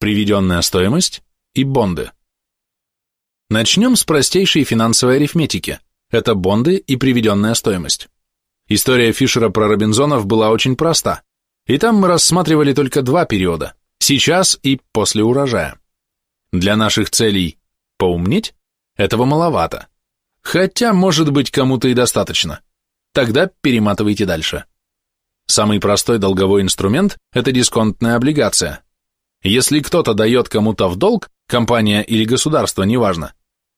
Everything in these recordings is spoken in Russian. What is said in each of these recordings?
приведенная стоимость и бонды. Начнем с простейшей финансовой арифметики. Это бонды и приведенная стоимость. История Фишера про Робинзонов была очень проста, и там мы рассматривали только два периода – сейчас и после урожая. Для наших целей поумнеть этого маловато. Хотя, может быть, кому-то и достаточно. Тогда перематывайте дальше. Самый простой долговой инструмент – это дисконтная облигация. Если кто-то дает кому-то в долг, компания или государство, неважно,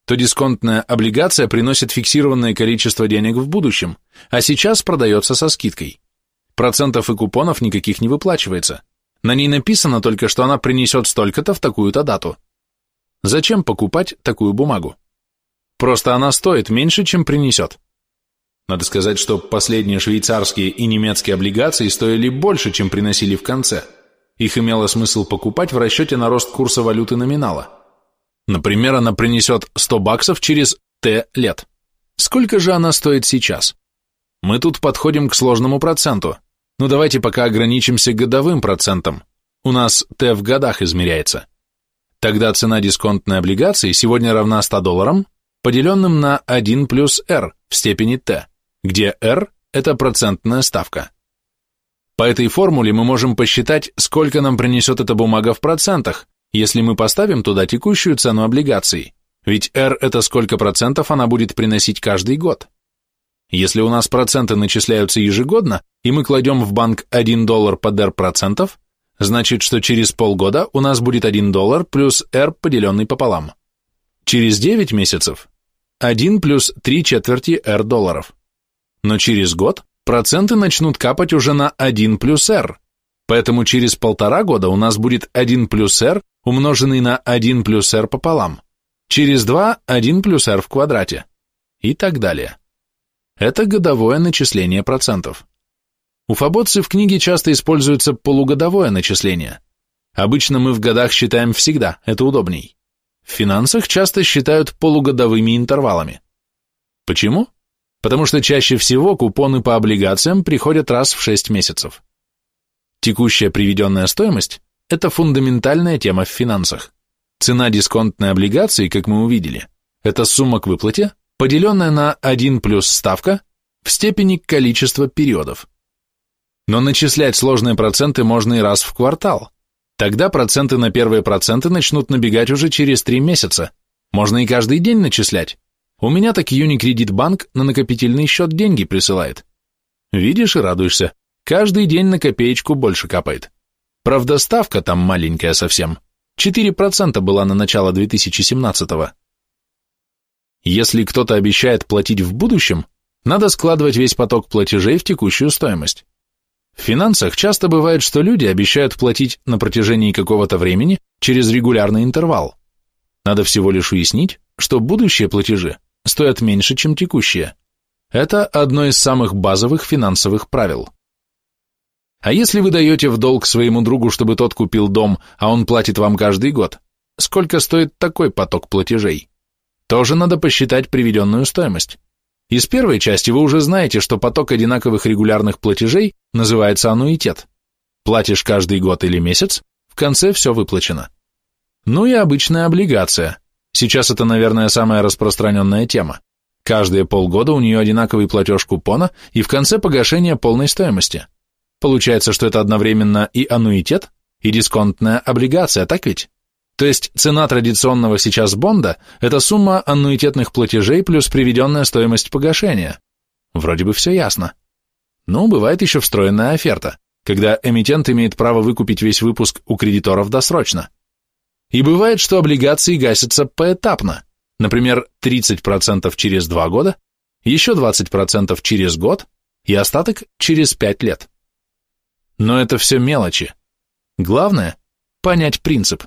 то дисконтная облигация приносит фиксированное количество денег в будущем, а сейчас продается со скидкой. Процентов и купонов никаких не выплачивается. На ней написано только, что она принесет столько-то в такую-то дату. Зачем покупать такую бумагу? Просто она стоит меньше, чем принесет. Надо сказать, что последние швейцарские и немецкие облигации стоили больше, чем приносили в конце. Их имело смысл покупать в расчете на рост курса валюты номинала. Например, она принесет 100 баксов через Т лет. Сколько же она стоит сейчас? Мы тут подходим к сложному проценту. Ну давайте пока ограничимся годовым процентом. У нас Т в годах измеряется. Тогда цена дисконтной облигации сегодня равна 100 долларам, поделенным на 1 плюс R в степени Т где R – это процентная ставка. По этой формуле мы можем посчитать, сколько нам принесет эта бумага в процентах, если мы поставим туда текущую цену облигаций, ведь R – это сколько процентов она будет приносить каждый год. Если у нас проценты начисляются ежегодно, и мы кладем в банк 1 доллар под R процентов, значит, что через полгода у нас будет 1 доллар плюс R, поделенный пополам. Через 9 месяцев 1 плюс 3 четверти R долларов но через год проценты начнут капать уже на 1 плюс r, поэтому через полтора года у нас будет 1 плюс r умноженный на 1 плюс r пополам, через 2 – 1 плюс r в квадрате и так далее. Это годовое начисление процентов. У Фабоцци в книге часто используется полугодовое начисление. Обычно мы в годах считаем всегда, это удобней. В финансах часто считают полугодовыми интервалами. Почему? Потому что чаще всего купоны по облигациям приходят раз в 6 месяцев. Текущая приведенная стоимость – это фундаментальная тема в финансах. Цена дисконтной облигации, как мы увидели, это сумма к выплате, поделенная на 1 плюс ставка в степени количества периодов. Но начислять сложные проценты можно и раз в квартал. Тогда проценты на первые проценты начнут набегать уже через 3 месяца. Можно и каждый день начислять, у меня так Юникредит банк на накопительный счет деньги присылает. Видишь и радуешься. Каждый день на копеечку больше капает. Правда, ставка там маленькая совсем. 4% была на начало 2017-го. Если кто-то обещает платить в будущем, надо складывать весь поток платежей в текущую стоимость. В финансах часто бывает, что люди обещают платить на протяжении какого-то времени через регулярный интервал. Надо всего лишь уяснить, что будущие платежи стоят меньше, чем текущие. Это одно из самых базовых финансовых правил. А если вы даете в долг своему другу, чтобы тот купил дом, а он платит вам каждый год, сколько стоит такой поток платежей? Тоже надо посчитать приведенную стоимость. Из первой части вы уже знаете, что поток одинаковых регулярных платежей называется аннуитет. Платишь каждый год или месяц, в конце все выплачено. Ну и обычная облигация – Сейчас это, наверное, самая распространенная тема. Каждые полгода у нее одинаковый платеж купона и в конце погашения полной стоимости. Получается, что это одновременно и аннуитет, и дисконтная облигация, так ведь? То есть цена традиционного сейчас бонда – это сумма аннуитетных платежей плюс приведенная стоимость погашения. Вроде бы все ясно. Но бывает еще встроенная оферта, когда эмитент имеет право выкупить весь выпуск у кредиторов досрочно. И бывает, что облигации гасятся поэтапно, например, 30% через 2 года, еще 20% через год и остаток через 5 лет. Но это все мелочи. Главное – понять принцип.